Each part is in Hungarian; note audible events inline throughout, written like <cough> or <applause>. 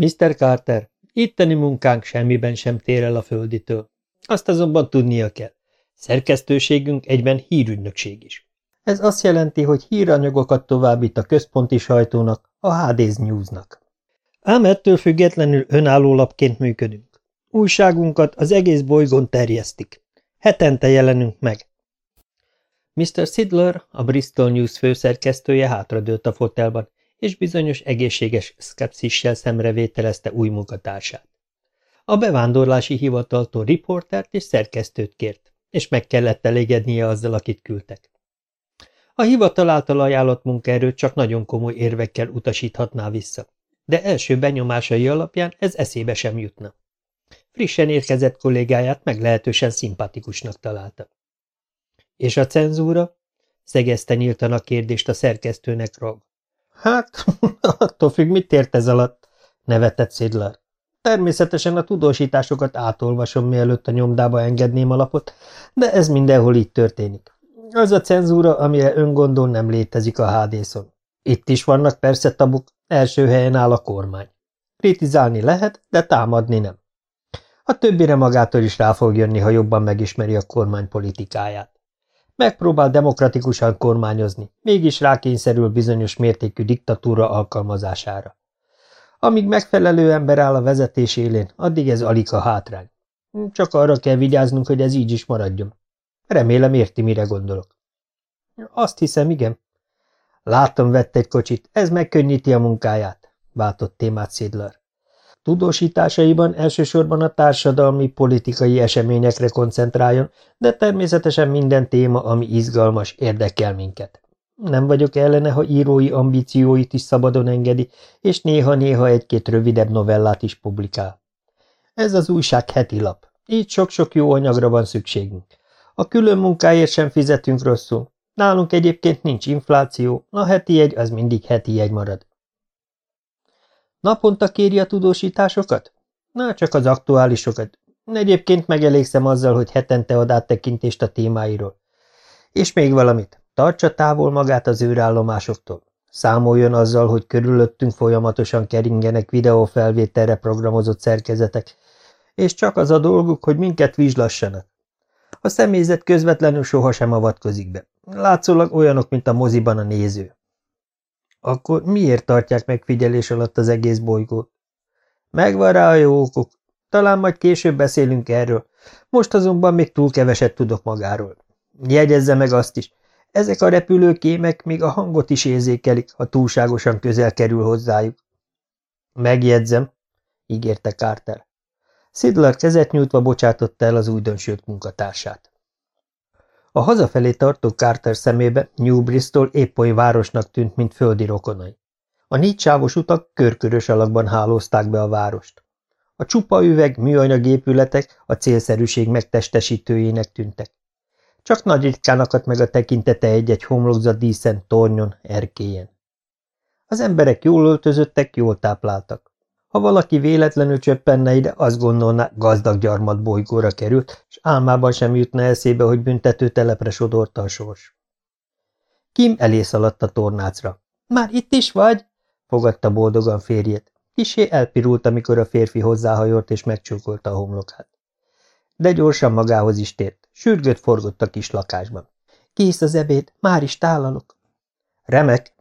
Mr. Carter, itteni munkánk semmiben sem tér el a földitől. Azt azonban tudnia kell. Szerkesztőségünk egyben hírügynökség is. Ez azt jelenti, hogy híranyagokat továbbít a központi sajtónak, a HD's Newsnak. Ám ettől függetlenül önálló lapként működünk. Újságunkat az egész bolygón terjesztik. Hetente jelenünk meg. Mr. Sidler, a Bristol News főszerkesztője hátradőlt a fotelban, és bizonyos egészséges szkepszissel szemrevételezte új munkatársát. A bevándorlási hivataltól riportert és szerkesztőt kért, és meg kellett elégednie azzal, akit küldtek. A hivatal által ajánlott munkaerőt csak nagyon komoly érvekkel utasíthatná vissza, de első benyomásai alapján ez eszébe sem jutna. Frissen érkezett kollégáját meglehetősen szimpatikusnak találta. És a cenzúra? Szegezte nyíltan a kérdést a szerkesztőnek Rog. Hát, <laughs> attól függ, mit ért ez alatt, nevetett Szidlar. Természetesen a tudósításokat átolvasom, mielőtt a nyomdába engedném a lapot, de ez mindenhol így történik. Az a cenzúra, amire ön gondol, nem létezik a hádészon. Itt is vannak persze tabuk, első helyen áll a kormány. Kritizálni lehet, de támadni nem. A többire magától is rá fog jönni, ha jobban megismeri a kormány politikáját. Megpróbál demokratikusan kormányozni, mégis rákényszerül bizonyos mértékű diktatúra alkalmazására. Amíg megfelelő ember áll a vezetés élén, addig ez alig a hátrány. Csak arra kell vigyáznunk, hogy ez így is maradjon. Remélem érti, mire gondolok. Azt hiszem, igen. Látom, vett egy kocsit, ez megkönnyíti a munkáját, váltott témát Szidler. Tudósításaiban elsősorban a társadalmi, politikai eseményekre koncentráljon, de természetesen minden téma, ami izgalmas, érdekel minket. Nem vagyok ellene, ha írói ambícióit is szabadon engedi, és néha-néha egy-két rövidebb novellát is publikál. Ez az újság heti lap. Így sok-sok jó anyagra van szükségünk. A külön munkáért sem fizetünk rosszul. Nálunk egyébként nincs infláció, a heti egy az mindig heti egy marad. Naponta kéri a tudósításokat? Na, csak az aktuálisokat. Egyébként megelégszem azzal, hogy hetente ad áttekintést a témáiról. És még valamit. Tartsa távol magát az űrállomásoktól. Számoljon azzal, hogy körülöttünk folyamatosan keringenek videófelvételre programozott szerkezetek, és csak az a dolguk, hogy minket vizslassanak. A személyzet közvetlenül sohasem avatkozik be. Látszólag olyanok, mint a moziban a néző. Akkor miért tartják megfigyelés alatt az egész bolygót? Megvan rá a jó okuk. Talán majd később beszélünk erről. Most azonban még túl keveset tudok magáról. Jegyezze meg azt is. Ezek a repülőkémek még a hangot is érzékelik, ha túlságosan közel kerül hozzájuk. Megjegyzem, ígérte Carter. Szidler kezet nyújtva bocsátotta el az újdonsült munkatársát. A hazafelé tartó Carter szemébe New Bristol épp oly városnak tűnt, mint földi rokonai. A négy sávos utak körkörös alakban hálózták be a várost. A csupa üveg, műanyag épületek a célszerűség megtestesítőjének tűntek. Csak nagy ritkán akadt meg a tekintete egy-egy homlokzat díszen, tornyon, erkélyen. Az emberek jól öltözöttek, jól tápláltak. Ha valaki véletlenül csöppenne ide, azt gondolná, gazdag gyarmat bolygóra került, és álmában sem jutna eszébe, hogy büntető telepre sodorta a sors. Kim elé szaladt a tornácra. – Már itt is vagy? – fogadta boldogan férjét. Kisé elpirult, amikor a férfi hozzáhajolt és megcsókolta a homlokát. De gyorsan magához is tért. Sürgött forgott a kis lakásban. – Kész az ebéd, már is tálalok. – Remek!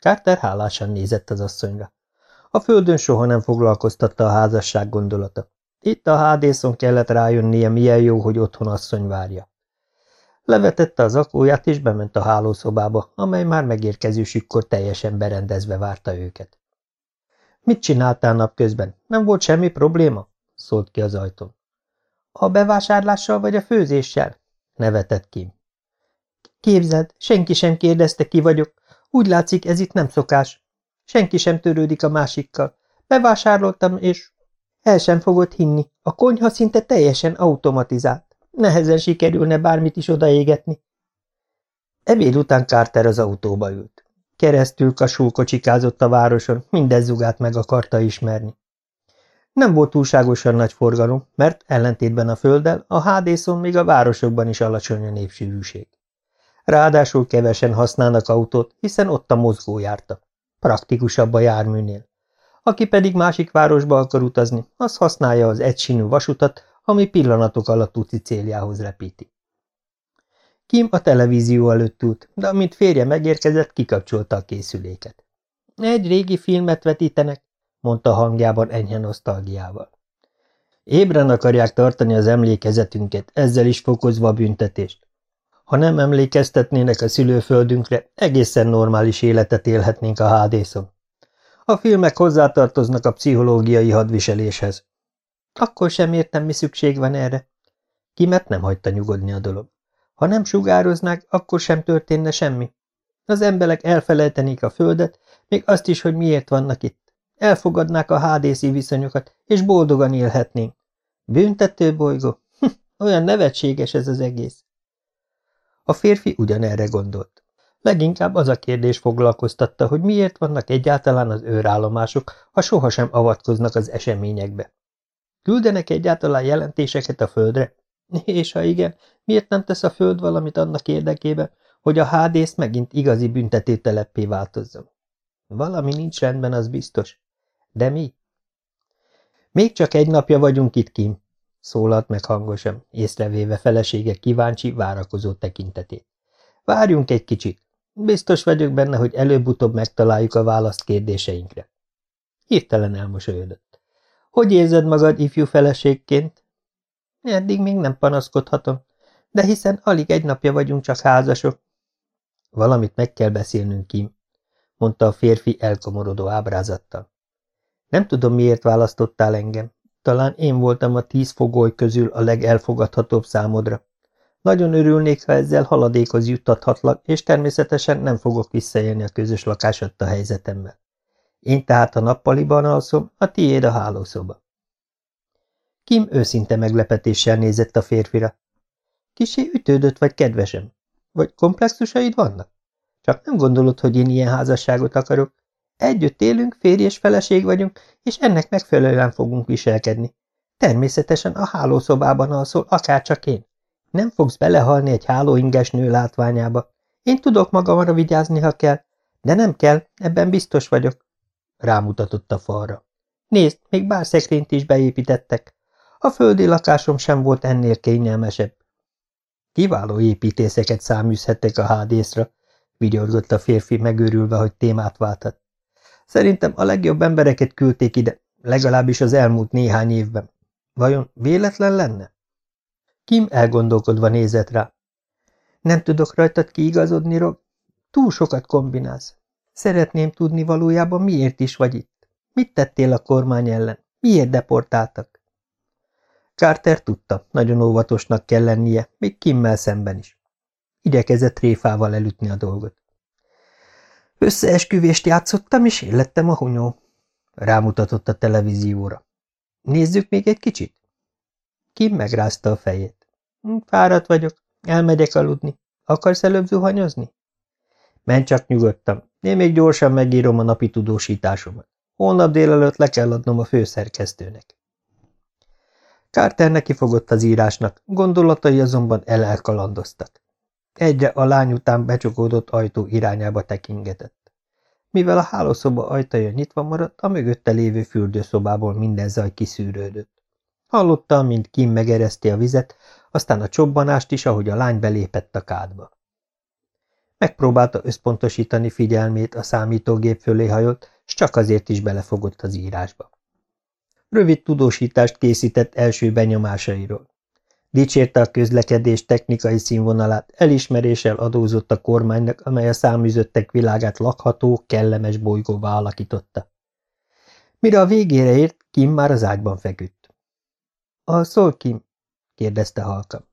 Carter hálásan nézett az asszonyra. A földön soha nem foglalkoztatta a házasság gondolata. Itt a hádészon kellett rájönnie, milyen jó, hogy otthon asszony várja. Levetette az akóját, és bement a hálószobába, amely már megérkezésükkor teljesen berendezve várta őket. Mit csináltál napközben? Nem volt semmi probléma? szólt ki az ajtón. A bevásárlással vagy a főzéssel? nevetett Kim. Képzeld, senki sem kérdezte, ki vagyok. Úgy látszik, ez itt nem szokás. Senki sem törődik a másikkal. Bevásároltam, és el sem fogod hinni, a konyha szinte teljesen automatizált. Nehezen sikerülne bármit is odaégetni. Ebéd után Carter az autóba ült. Keresztül kasul kocsikázott a városon, minden zugát meg akarta ismerni. Nem volt túlságosan nagy forgalom, mert ellentétben a földdel a hádészon még a városokban is alacsony a népsűrűség. Ráadásul kevesen használnak autót, hiszen ott a mozgó járta. Praktikusabb a járműnél. Aki pedig másik városba akar utazni, az használja az egysínű vasutat, ami pillanatok alatt úti céljához repíti. Kim a televízió előtt ült, de amint férje megérkezett, kikapcsolta a készüléket. Egy régi filmet vetítenek, mondta hangjában enyhe nosztalgiával. Ébren akarják tartani az emlékezetünket, ezzel is fokozva a büntetést. Ha nem emlékeztetnének a szülőföldünkre, egészen normális életet élhetnénk a hádészon. A filmek hozzátartoznak a pszichológiai hadviseléshez. Akkor sem értem, mi szükség van erre. Kimet nem hagyta nyugodni a dolog. Ha nem sugároznák, akkor sem történne semmi. Az emberek elfelejtenék a földet, még azt is, hogy miért vannak itt. Elfogadnák a hádészi viszonyokat, és boldogan élhetnénk. Büntető bolygó? Hm, olyan nevetséges ez az egész. A férfi ugyanerre gondolt. Leginkább az a kérdés foglalkoztatta, hogy miért vannak egyáltalán az őrállomások, ha sohasem avatkoznak az eseményekbe. Küldenek egyáltalán jelentéseket a földre? És ha igen, miért nem tesz a föld valamit annak érdekében, hogy a hádész megint igazi büntetételeppé változzon? Valami nincs rendben, az biztos. De mi? Még csak egy napja vagyunk itt, Kim, szólalt meg hangosan, észrevéve felesége kíváncsi, várakozó tekintetét. Várjunk egy kicsit. Biztos vagyok benne, hogy előbb-utóbb megtaláljuk a választ kérdéseinkre. Hirtelen elmosolyodott. Hogy érzed magad ifjú feleségként? Eddig még nem panaszkodhatom, de hiszen alig egy napja vagyunk csak házasok. Valamit meg kell beszélnünk, Kim, mondta a férfi elkomorodó ábrázattal. Nem tudom, miért választottál engem. Talán én voltam a tíz fogoly közül a legelfogadhatóbb számodra. Nagyon örülnék, ha ezzel haladékhoz juttathatlak, és természetesen nem fogok visszaélni a közös lakás a helyzetemmel. Én tehát a nappaliban alszom, a tiéd a hálószoba. Kim őszinte meglepetéssel nézett a férfira. Kisé ütődött vagy kedvesem? Vagy komplexusaid vannak? Csak nem gondolod, hogy én ilyen házasságot akarok? Együtt élünk, férj és feleség vagyunk, és ennek megfelelően fogunk viselkedni. Természetesen a hálószobában alszol, akárcsak én. Nem fogsz belehalni egy hálóinges nő látványába. Én tudok magamra vigyázni, ha kell, de nem kell, ebben biztos vagyok. Rámutatott a falra. Nézd, még bár szekrényt is beépítettek. A földi lakásom sem volt ennél kényelmesebb. Kiváló építészeket száműzhettek a hádészra, vigyorgott a férfi megőrülve, hogy témát válthat. Szerintem a legjobb embereket küldték ide, legalábbis az elmúlt néhány évben. Vajon véletlen lenne? Kim elgondolkodva nézett rá. Nem tudok rajtad kiigazodni, Rob? Túl sokat kombinálsz. Szeretném tudni valójában, miért is vagy itt. Mit tettél a kormány ellen? Miért deportáltak? Carter tudta, nagyon óvatosnak kell lennie, még Kimmel szemben is. Igyekezett tréfával elütni a dolgot. Összeesküvést játszottam, és én lettem a hunyó. Rámutatott a televízióra. Nézzük még egy kicsit? Kim megrázta a fejét. Hm, fáradt vagyok, elmegyek aludni. Akarsz előbb zuhanyozni? Menj csak nyugodtan, én még gyorsan megírom a napi tudósításomat. Holnap délelőtt le kell adnom a főszerkesztőnek. Carter neki fogott az írásnak, gondolatai azonban elelkalandoztak. Egyre a lány után becsukódott ajtó irányába tekingetett. Mivel a hálószoba ajtaja nyitva maradt, a mögötte lévő fürdőszobából minden zaj kiszűrődött. Hallotta, mint Kim megereszti a vizet, aztán a csobbanást is, ahogy a lány belépett a kádba. Megpróbálta összpontosítani figyelmét, a számítógép fölé hajolt, s csak azért is belefogott az írásba. Rövid tudósítást készített első benyomásairól. Dicsérte a közlekedés technikai színvonalát, elismeréssel adózott a kormánynak, amely a száműzöttek világát lakható, kellemes bolygóvá alakította. Mire a végére ért, Kim már az ágyban feküdt. – A szól, Kim? – kérdezte halka.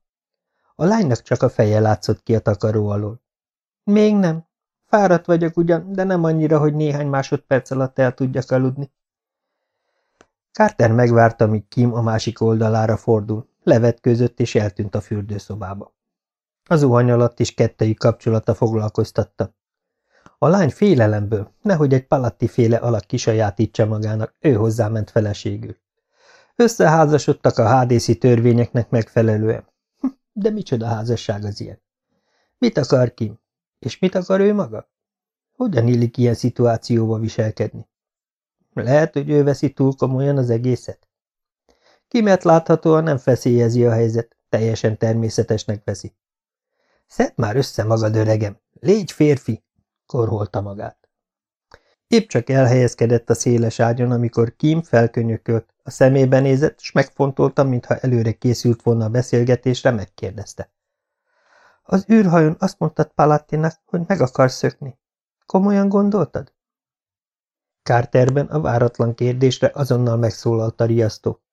A lánynak csak a feje látszott ki a takaró alól. – Még nem. Fáradt vagyok ugyan, de nem annyira, hogy néhány másodperc alatt el tudjak aludni. Carter megvárta, míg Kim a másik oldalára fordul, levetkőzött és eltűnt a fürdőszobába. Az zuhany alatt is kettőjük kapcsolata foglalkoztatta. A lány félelemből, nehogy egy palatti féle alak kisajátítsa magának, ő hozzáment feleségül. Összeházasodtak a hádészi törvényeknek megfelelően. Hm, de micsoda házasság az ilyen? Mit akar Kim? És mit akar ő maga? Hogyan illik ilyen szituációba viselkedni? Lehet, hogy ő veszi túl komolyan az egészet. Kimet láthatóan nem feszélyezi a helyzet, teljesen természetesnek veszi. Szedd már össze magad, öregem! Légy férfi! korholta magát. Épp csak elhelyezkedett a széles ágyon, amikor Kim felkönyökölt, a szemébe nézett, s megfontolta, mintha előre készült volna a beszélgetésre, megkérdezte. Az űrhajón azt mondtad Palattinak, hogy meg akarsz szökni. Komolyan gondoltad? Carterben a váratlan kérdésre azonnal megszólalt a riasztó.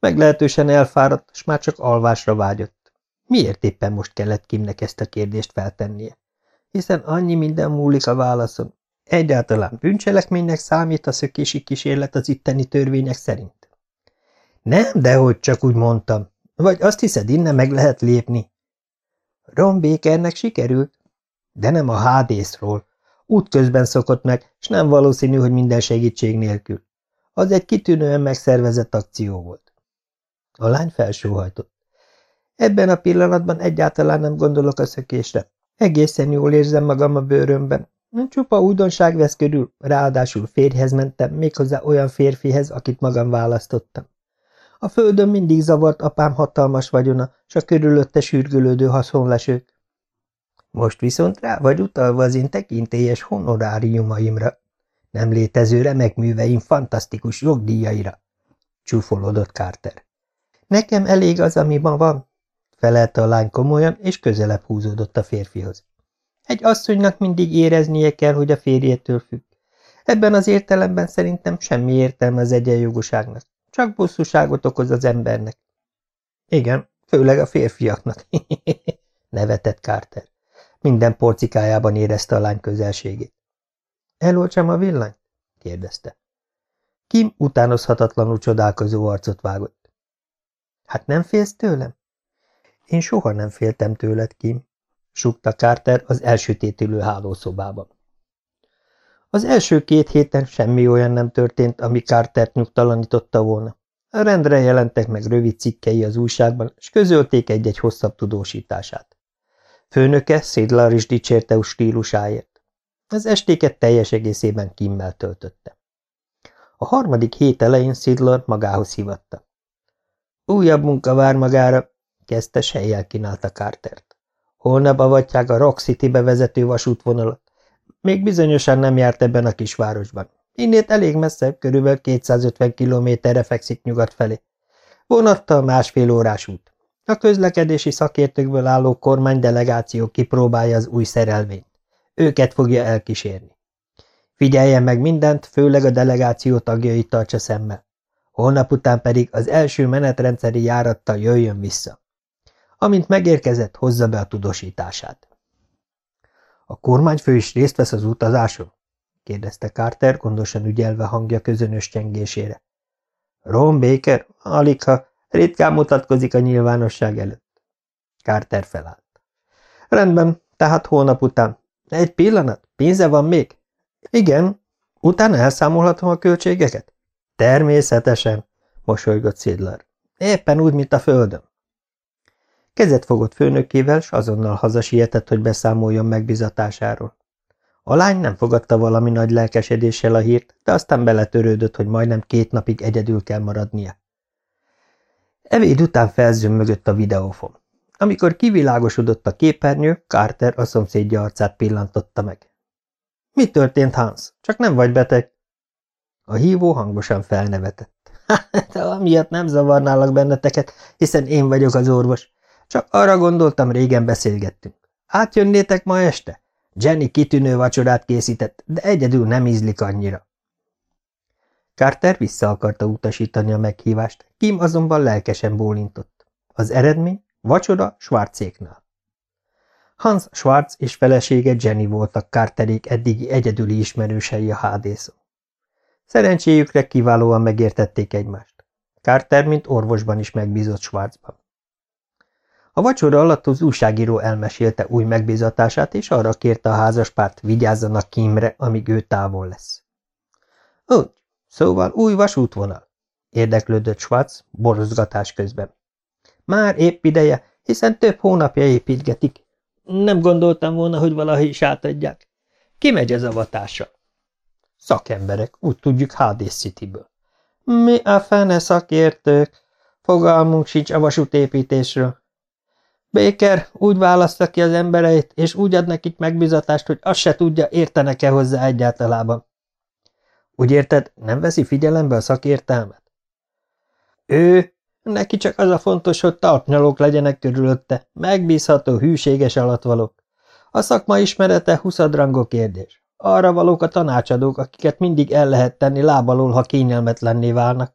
Meglehetősen elfáradt, s már csak alvásra vágyott. Miért éppen most kellett Kimnek ezt a kérdést feltennie? Hiszen annyi minden múlik a válaszon. Egyáltalán bűncselekménynek számít a szökési kísérlet az itteni törvények szerint. Nem, dehogy csak úgy mondtam. Vagy azt hiszed, innen meg lehet lépni? Ron Bakernek sikerült, de nem a hádészról. Útközben szokott meg, s nem valószínű, hogy minden segítség nélkül. Az egy kitűnően megszervezett akció volt. A lány felsóhajtott. Ebben a pillanatban egyáltalán nem gondolok a szökésre. Egészen jól érzem magam a bőrömben. Csupa újdonság vesz körül, ráadásul férjhez mentem, méghozzá olyan férfihez, akit magam választottam. A földön mindig zavart apám hatalmas vagyona, s a körülötte sürgülődő haszonlesők. Most viszont rá vagy utalva az én tekintélyes honoráriumaimra, nem létező remek műveim fantasztikus jogdíjaira, csúfolódott Carter. Nekem elég az, ami ma van, felelte a lány komolyan, és közelebb húzódott a férfihoz. Egy asszonynak mindig éreznie kell, hogy a férjétől függ. Ebben az értelemben szerintem semmi értelme az egyenjogoságnak. Csak bosszúságot okoz az embernek. Igen, főleg a férfiaknak, <laughs> nevetett Carter. Minden porcikájában érezte a lány közelségét. Elolcsam a villanyt? kérdezte. Kim utánozhatatlanul csodálkozó arcot vágott. Hát nem félsz tőlem? Én soha nem féltem tőled, Kim, sukta Carter az elsötétülő hálószobában. Az első két héten semmi olyan nem történt, ami Cartert nyugtalanította volna. A rendre jelentek meg rövid cikkei az újságban, és közölték egy-egy hosszabb tudósítását. Főnöke Szidlar is dicsérte stílusáért. Az estéket teljes egészében Kimmel töltötte. A harmadik hét elején Szidlar magához hívatta. Újabb munka vár magára, kezdte sejjel kínálta Cartert. Holnap avatják a Rock City-be vezető vasútvonalat. Még bizonyosan nem járt ebben a kisvárosban. Innét elég messze, körülbelül 250 kilométerre fekszik nyugat felé. Vonattal másfél órás út. A közlekedési szakértőkből álló kormánydelegáció kipróbálja az új szerelvényt. Őket fogja elkísérni. Figyeljen meg mindent, főleg a delegáció tagjait tartsa szemmel. Holnap után pedig az első menetrendszeri járattal jöjjön vissza. Amint megérkezett, hozza be a tudósítását. A kormányfő is részt vesz az utazáson? kérdezte Carter, gondosan ügyelve hangja közönös csengésére. Ron Baker, alig ha ritkán mutatkozik a nyilvánosság előtt. Carter felállt. Rendben, tehát holnap után. Egy pillanat, pénze van még? Igen. Utána elszámolhatom a költségeket? Természetesen, mosolygott Szidler. Éppen úgy, mint a földön. Kezet fogott főnökével, s azonnal hazasietett, hogy beszámoljon megbizatásáról. A lány nem fogadta valami nagy lelkesedéssel a hírt, de aztán beletörődött, hogy majdnem két napig egyedül kell maradnia. Evéd után felzümmögött a videófon. Amikor kivilágosodott a képernyő, Carter a szomszédja arcát pillantotta meg. – Mi történt, Hans? Csak nem vagy beteg? A hívó hangosan felnevetett. <laughs> – Hát, amiatt nem zavarnálak benneteket, hiszen én vagyok az orvos. Csak arra gondoltam, régen beszélgettünk. Átjönnétek ma este? Jenny kitűnő vacsorát készített, de egyedül nem ízlik annyira. Carter vissza akarta utasítani a meghívást, Kim azonban lelkesen bólintott. Az eredmény? Vacsora Schwarzéknál. Hans Schwarz és felesége Jenny voltak Carterék eddigi egyedüli ismerősei a hádészon. Szerencséjükre kiválóan megértették egymást. Carter, mint orvosban is megbízott Schwarzban. A vacsora alatt az újságíró elmesélte új megbízatását, és arra kérte a házaspárt, vigyázzanak Kimre, amíg ő távol lesz. Úgy, szóval új vasútvonal, érdeklődött Schwarz borozgatás közben. Már épp ideje, hiszen több hónapja építgetik. Nem gondoltam volna, hogy valahogy is átadják. Ki megy az avatása? Szakemberek, úgy tudjuk HD Cityből. Mi a fene szakértők? Fogalmunk sincs a vasútépítésről. Béker úgy választja ki az embereit, és úgy ad nekik megbizatást, hogy azt se tudja, értenek-e hozzá egyáltalában. Úgy érted, nem veszi figyelembe a szakértelmet? Ő, neki csak az a fontos, hogy talpnyalók legyenek körülötte, megbízható, hűséges alatvalók. A szakma ismerete huszadrangok kérdés. Arra valók a tanácsadók, akiket mindig el lehet tenni lábalól, ha kényelmetlenné válnak.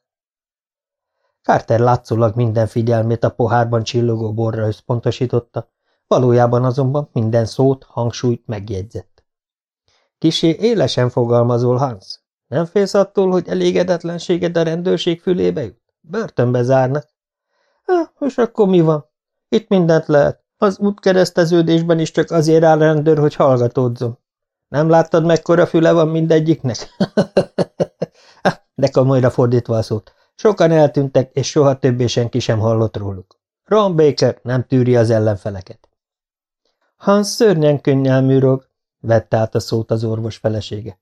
Carter látszólag minden figyelmét a pohárban csillogó borra összpontosította, valójában azonban minden szót, hangsúlyt megjegyzett. Kisé élesen fogalmazol, Hans. Nem félsz attól, hogy elégedetlenséged a rendőrség fülébe jut? Börtönbe zárnak. Há, és akkor mi van? Itt mindent lehet. Az útkereszteződésben is csak azért áll rendőr, hogy hallgatódzom. Nem láttad, mekkora füle van mindegyiknek? <laughs> De komolyra fordítva a szót. Sokan eltűntek, és soha többé senki sem hallott róluk. Ron Baker nem tűri az ellenfeleket. Hans szörnyen könnyelmű rog, vette át a szót az orvos felesége.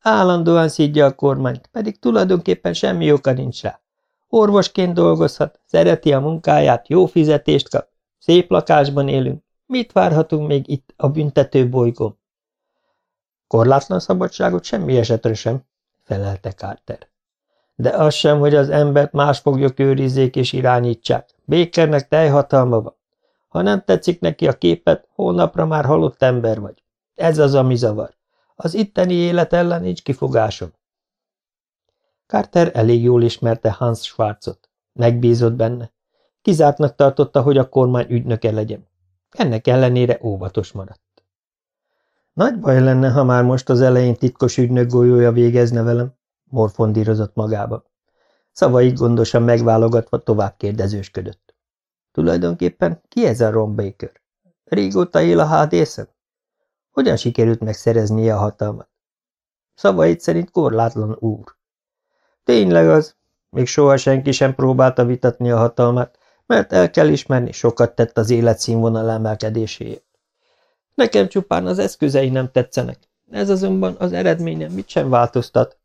Állandóan szídja a kormányt, pedig tulajdonképpen semmi oka nincs rá. Orvosként dolgozhat, szereti a munkáját, jó fizetést kap, szép lakásban élünk. Mit várhatunk még itt a büntető bolygón? Korlátlan szabadságot semmi esetre sem, felelte Carter. De az sem, hogy az embert más foglyok őrizzék és irányítsák. Békernek teljhatalma van. Ha nem tetszik neki a képet, hónapra már halott ember vagy. Ez az, ami zavar. Az itteni élet ellen nincs kifogásom. Carter elég jól ismerte Hans Schwarzot. Megbízott benne. Kizártnak tartotta, hogy a kormány ügynöke legyen. Ennek ellenére óvatos maradt. Nagy baj lenne, ha már most az elején titkos ügynök golyója végezne velem, morfondírozott magába. Szavaik gondosan megválogatva tovább kérdezősködött. Tulajdonképpen ki ez a Ron Baker? Régóta él a hádészen? Hogyan sikerült megszereznie a hatalmat? Szavait szerint korlátlan úr. Tényleg az, még soha senki sem próbálta vitatni a hatalmát, mert el kell ismerni, sokat tett az életszínvonal emelkedéséért. Nekem csupán az eszközei nem tetszenek, ez azonban az eredménye mit sem változtat.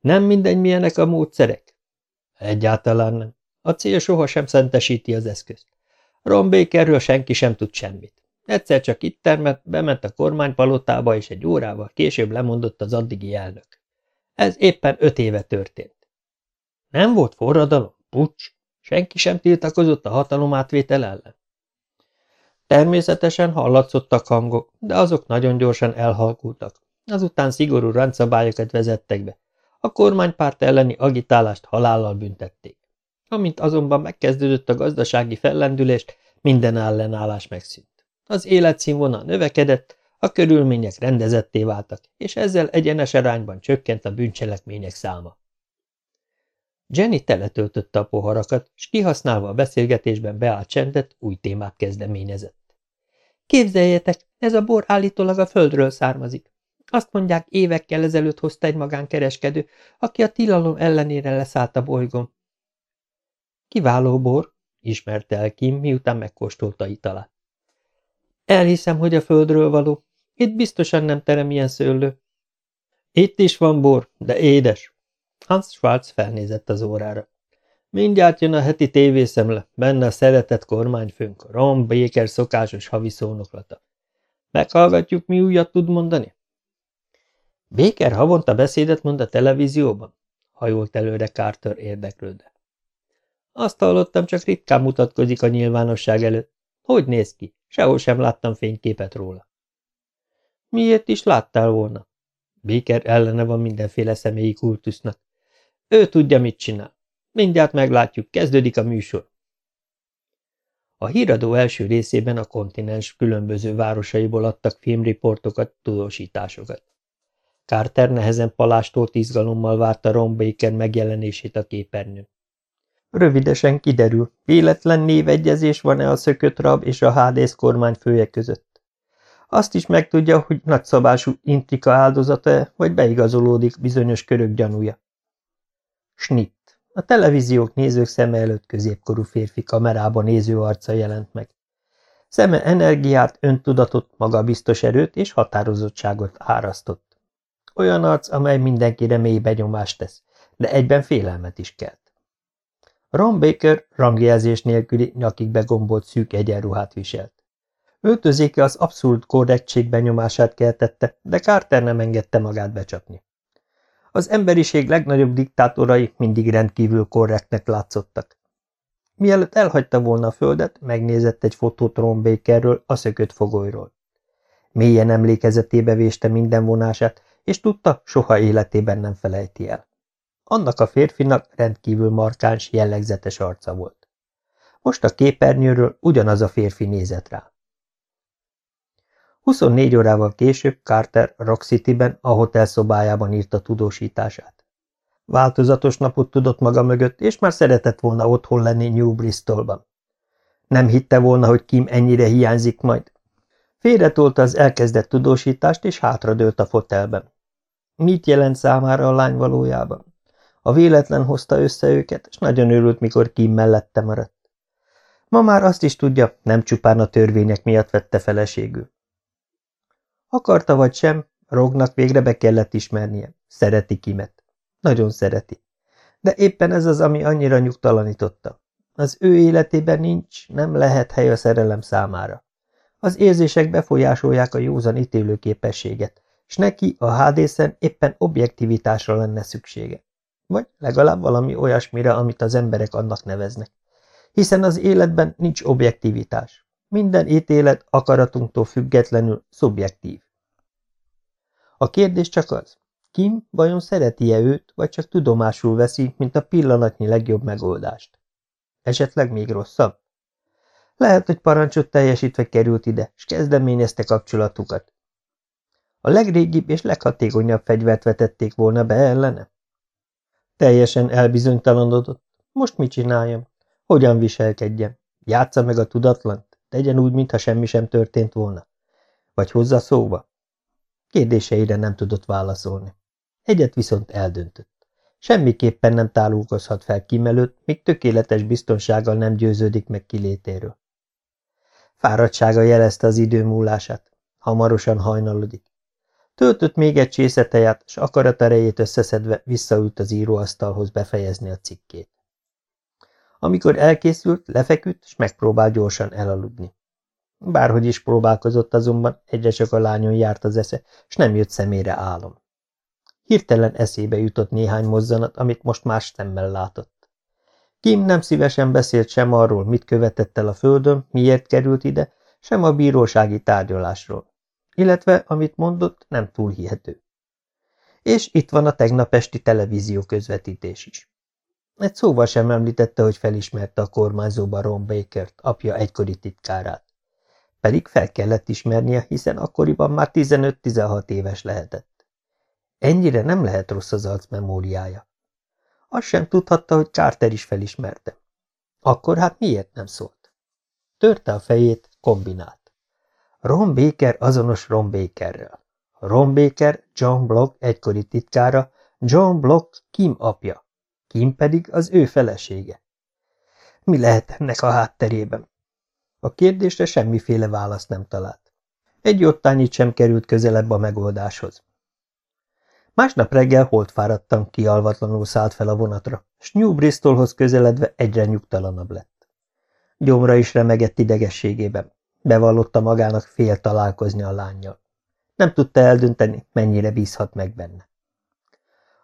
Nem mindegy, milyenek a módszerek? Egyáltalán nem. A cél sohasem szentesíti az eszközt. Ron Bakerről senki sem tud semmit. Egyszer csak itt termett, bement a kormánypalotába, és egy órával később lemondott az addigi elnök. Ez éppen öt éve történt. Nem volt forradalom, pucs, senki sem tiltakozott a hatalomátvétel ellen. Természetesen hallatszottak hangok, de azok nagyon gyorsan elhalkultak. Azután szigorú rendszabályokat vezettek be. A kormánypárt elleni agitálást halállal büntették. Amint azonban megkezdődött a gazdasági fellendülést, minden ellenállás megszűnt. Az életszínvonal növekedett, a körülmények rendezetté váltak, és ezzel egyenes arányban csökkent a bűncselekmények száma. Jenny teletöltötte a poharakat, és kihasználva a beszélgetésben beállt csendet, új témát kezdeményezett. Képzeljetek, ez a bor állítólag a földről származik. Azt mondják, évekkel ezelőtt hozta egy magánkereskedő, aki a tilalom ellenére leszállt a bolygón. Kiváló bor, ismerte el Kim, miután megkóstolta italát. Elhiszem, hogy a földről való. Itt biztosan nem terem ilyen szőlő. Itt is van bor, de édes. Hans Schwarz felnézett az órára. Mindjárt jön a heti tévészemle, benne a szeretett kormányfőnk, Ron Baker szokásos havi szónoklata. Meghallgatjuk, mi újat tud mondani? Baker havonta beszédet mond a televízióban? Hajolt előre Carter érdeklődve. Azt hallottam, csak ritkán mutatkozik a nyilvánosság előtt. Hogy néz ki? Sehol sem láttam fényképet róla. Miért is láttál volna? Baker ellene van mindenféle személyi kultusznak. Ő tudja, mit csinál. Mindjárt meglátjuk, kezdődik a műsor. A híradó első részében a kontinens különböző városaiból adtak filmriportokat, tudósításokat. Carter nehezen palástól izgalommal várta Ron Baker megjelenését a képernyőn. Rövidesen kiderül, véletlen névegyezés van-e a szökött rab és a hádész kormány fője között. Azt is megtudja, hogy nagyszabású intrika áldozata-e, vagy beigazolódik bizonyos körök gyanúja. Schnitt. A televíziók nézők szeme előtt középkorú férfi kamerában néző arca jelent meg. Szeme energiát, öntudatot, magabiztos erőt és határozottságot árasztott. Olyan arc, amely mindenkire mély benyomást tesz, de egyben félelmet is kelt. Ron Baker rangjelzés nélküli nyakig begombolt szűk egyenruhát viselt. Öltözéke az abszolút korrektség benyomását keltette, de Carter nem engedte magát becsapni. Az emberiség legnagyobb diktátorai mindig rendkívül korrektnek látszottak. Mielőtt elhagyta volna a földet, megnézett egy fotót Ron Bakerről a szökött fogolyról. Mélyen emlékezetébe véste minden vonását, és tudta, soha életében nem felejti el. Annak a férfinak rendkívül markáns, jellegzetes arca volt. Most a képernyőről ugyanaz a férfi nézett rá. 24 órával később Carter Rock City-ben a hotel szobájában írta tudósítását. Változatos napot tudott maga mögött, és már szeretett volna otthon lenni New Bristolban. Nem hitte volna, hogy Kim ennyire hiányzik majd. Félretolta az elkezdett tudósítást, és hátradőlt a fotelben. Mit jelent számára a lány valójában? A véletlen hozta össze őket, és nagyon örült, mikor Kim mellette maradt. Ma már azt is tudja, nem csupán a törvények miatt vette feleségül. Akarta vagy sem, Rognak végre be kellett ismernie. Szereti Kimet. Nagyon szereti. De éppen ez az, ami annyira nyugtalanította. Az ő életében nincs, nem lehet hely a szerelem számára. Az érzések befolyásolják a józan ítélő képességet, s neki a hádészen éppen objektivitásra lenne szüksége. Vagy legalább valami olyasmire, amit az emberek annak neveznek. Hiszen az életben nincs objektivitás. Minden ítélet akaratunktól függetlenül szubjektív. A kérdés csak az, Kim vajon szereti-e őt, vagy csak tudomásul veszi, mint a pillanatnyi legjobb megoldást? Esetleg még rosszabb? Lehet, hogy parancsot teljesítve került ide, és kezdeményezte kapcsolatukat. A legrégibb és leghatékonyabb fegyvert vetették volna be ellene? Teljesen elbizonytalanodott. Most mit csináljam? Hogyan viselkedjem? Játsza meg a tudatlant? Tegyen úgy, mintha semmi sem történt volna? Vagy hozza szóba? Kérdéseire nem tudott válaszolni. Egyet viszont eldöntött. Semmiképpen nem tálulkozhat fel Kim előtt, míg tökéletes biztonsággal nem győződik meg kilétéről. Fáradtsága jelezte az idő múlását. Hamarosan hajnalodik. Töltött még egy csészeteját, s akarat erejét összeszedve visszaült az íróasztalhoz befejezni a cikkét. Amikor elkészült, lefeküdt, és megpróbál gyorsan elaludni. Bárhogy is próbálkozott azonban, egyre csak a lányon járt az esze, s nem jött szemére álom. Hirtelen eszébe jutott néhány mozzanat, amit most más szemmel látott. Kim nem szívesen beszélt sem arról, mit követett el a földön, miért került ide, sem a bírósági tárgyalásról. Illetve, amit mondott, nem túl hihető. És itt van a tegnap esti televízió közvetítés is. Egy szóval sem említette, hogy felismerte a kormányzóban Ron Bakert, apja egykori titkárát. Pedig fel kellett ismernie, hiszen akkoriban már 15-16 éves lehetett. Ennyire nem lehet rossz az arc memóriája. Azt sem tudhatta, hogy Carter is felismerte. Akkor hát miért nem szólt? Törte a fejét, kombinált. Ron Baker azonos Ron Bakerrel. Ron Baker, John Block egykori titkára, John Block Kim apja, Kim pedig az ő felesége. Mi lehet ennek a hátterében? A kérdésre semmiféle választ nem talált. Egy ottányit sem került közelebb a megoldáshoz. Másnap reggel fáradtam, kialvatlanul szállt fel a vonatra, s New Bristolhoz közeledve egyre nyugtalanabb lett. Gyomra is remegett idegességében. Bevallotta magának fél találkozni a lányjal. Nem tudta eldönteni, mennyire bízhat meg benne.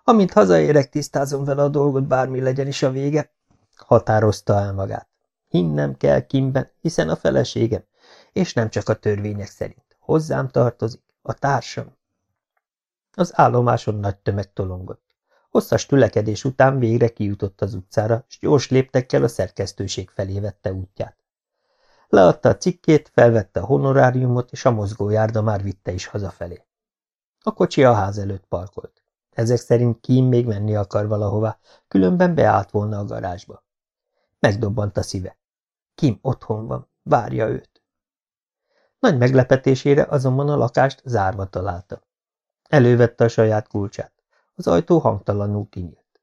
Amint hazaérek, tisztázom vele a dolgot, bármi legyen is a vége, határozta el magát. Hinnem kell Kimben, hiszen a feleségem, és nem csak a törvények szerint. Hozzám tartozik, a társam. Az állomáson nagy tömeg tolongott. Hosszas tülekedés után végre kijutott az utcára, s gyors léptekkel a szerkesztőség felé vette útját. Leadta a cikkét, felvette a honoráriumot, és a mozgójárda már vitte is hazafelé. A kocsi a ház előtt parkolt. Ezek szerint Kim még menni akar valahová, különben beállt volna a garázsba. Megdobbant a szíve. Kim otthon van, várja őt. Nagy meglepetésére azonban a lakást zárva találta. Elővette a saját kulcsát. Az ajtó hangtalanul kinyílt.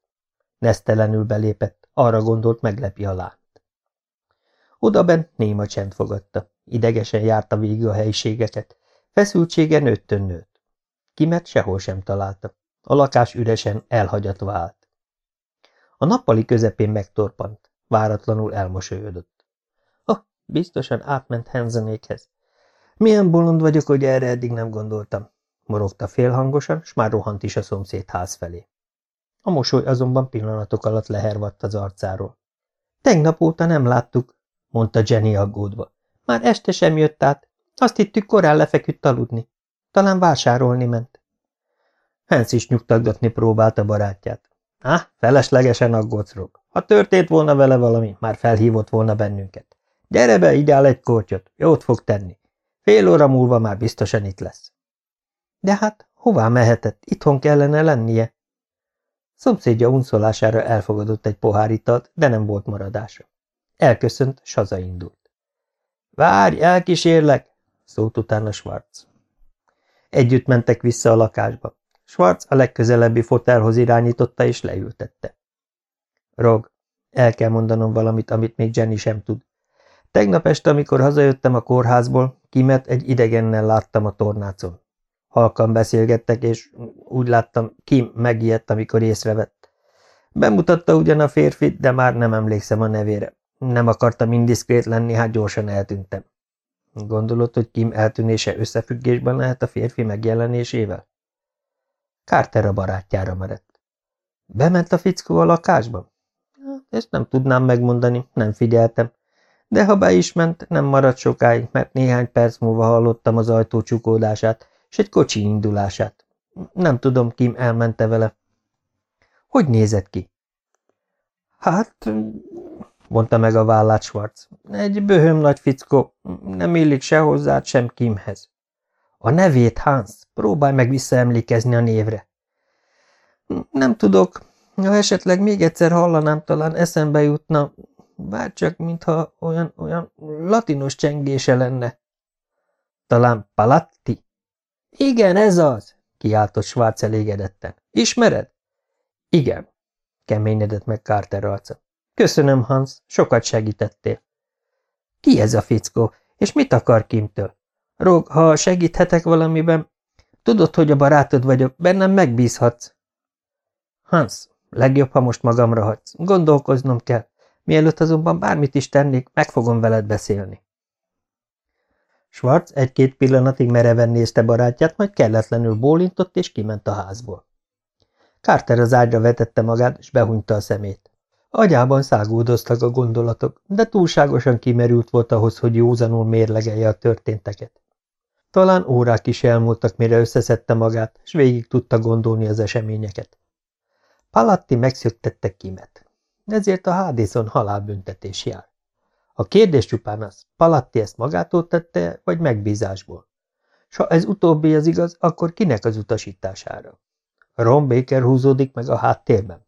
Nesztelenül belépett, arra gondolt meglepi a lányt. Odaben néma csend fogadta, idegesen járta végig a helyiségeket, feszültsége nőttön nőtt. Kimet sehol sem találta. A lakás üresen elhagyatva állt. A nappali közepén megtorpant, váratlanul elmosolyodott. Biztosan átment Henzenékhez. Milyen bolond vagyok, hogy erre eddig nem gondoltam, morogta félhangosan, s már rohant is a szomszéd ház felé. A mosoly azonban pillanatok alatt lehervadt az arcáról. Tegnap óta nem láttuk, mondta Jenny aggódva. Már este sem jött át. Azt hittük, korán lefeküdt aludni. Talán vásárolni ment. Hans is nyugtatgatni próbálta barátját. Á, feleslegesen aggódsz, Rog. Ha történt volna vele valami, már felhívott volna bennünket. Gyere be, ideál egy kortyot, jót fog tenni. Fél óra múlva már biztosan itt lesz. De hát, hová mehetett? Itthon kellene lennie. Szomszédja unszolására elfogadott egy pohár italt, de nem volt maradása. Elköszönt, s hazaindult. Várj, elkísérlek, szólt utána Schwarz. Együtt mentek vissza a lakásba. Schwarz a legközelebbi fotelhoz irányította és leültette. Rog, el kell mondanom valamit, amit még Jenny sem tud. Tegnap este, amikor hazajöttem a kórházból, Kimet egy idegennel láttam a tornácon. Halkan beszélgettek, és úgy láttam, Kim megijedt, amikor észrevett. Bemutatta ugyan a férfit, de már nem emlékszem a nevére. Nem akartam indiszkrét lenni, hát gyorsan eltűntem. Gondolod, hogy Kim eltűnése összefüggésben lehet a férfi megjelenésével? Carter a barátjára merett. Bement a fickó a lakásba? Ezt nem tudnám megmondani, nem figyeltem. De ha be is ment, nem maradt sokáig, mert néhány perc múlva hallottam az ajtó csukódását, és egy kocsi indulását. Nem tudom, Kim elmente vele. Hogy nézett ki? Hát, mondta meg a vállát Schwarz. Egy böhöm nagy fickó, nem illik se hozzád, sem Kimhez. A nevét, Hans, próbálj meg visszaemlékezni a névre. Nem tudok, ha esetleg még egyszer hallanám, talán eszembe jutna, bár csak mintha olyan, olyan latinos csengése lenne. Talán Palatti? Igen, ez az, kiáltott Schwarz elégedetten. Ismered? Igen, keményedett meg Carter arca. Köszönöm, Hans, sokat segítettél. Ki ez a fickó, és mit akar Kimtől? Rog, ha segíthetek valamiben, tudod, hogy a barátod vagyok, bennem megbízhatsz. Hans, legjobb, ha most magamra hagysz. Gondolkoznom kell. Mielőtt azonban bármit is tennék, meg fogom veled beszélni. Schwarz egy-két pillanatig mereven nézte barátját, majd kelletlenül bólintott, és kiment a házból. Carter az ágyra vetette magát, és behunyta a szemét. Agyában szágódoztak a gondolatok, de túlságosan kimerült volt ahhoz, hogy józanul mérlegelje a történteket. Talán órák is elmúltak, mire összeszedte magát, és végig tudta gondolni az eseményeket. Palatti megszöktette Kimet. Ezért a Hádészon halálbüntetés jár. A kérdés csupán az, Palatti ezt magától tette, vagy megbízásból? S ha ez utóbbi az igaz, akkor kinek az utasítására? Ron Baker húzódik meg a háttérben.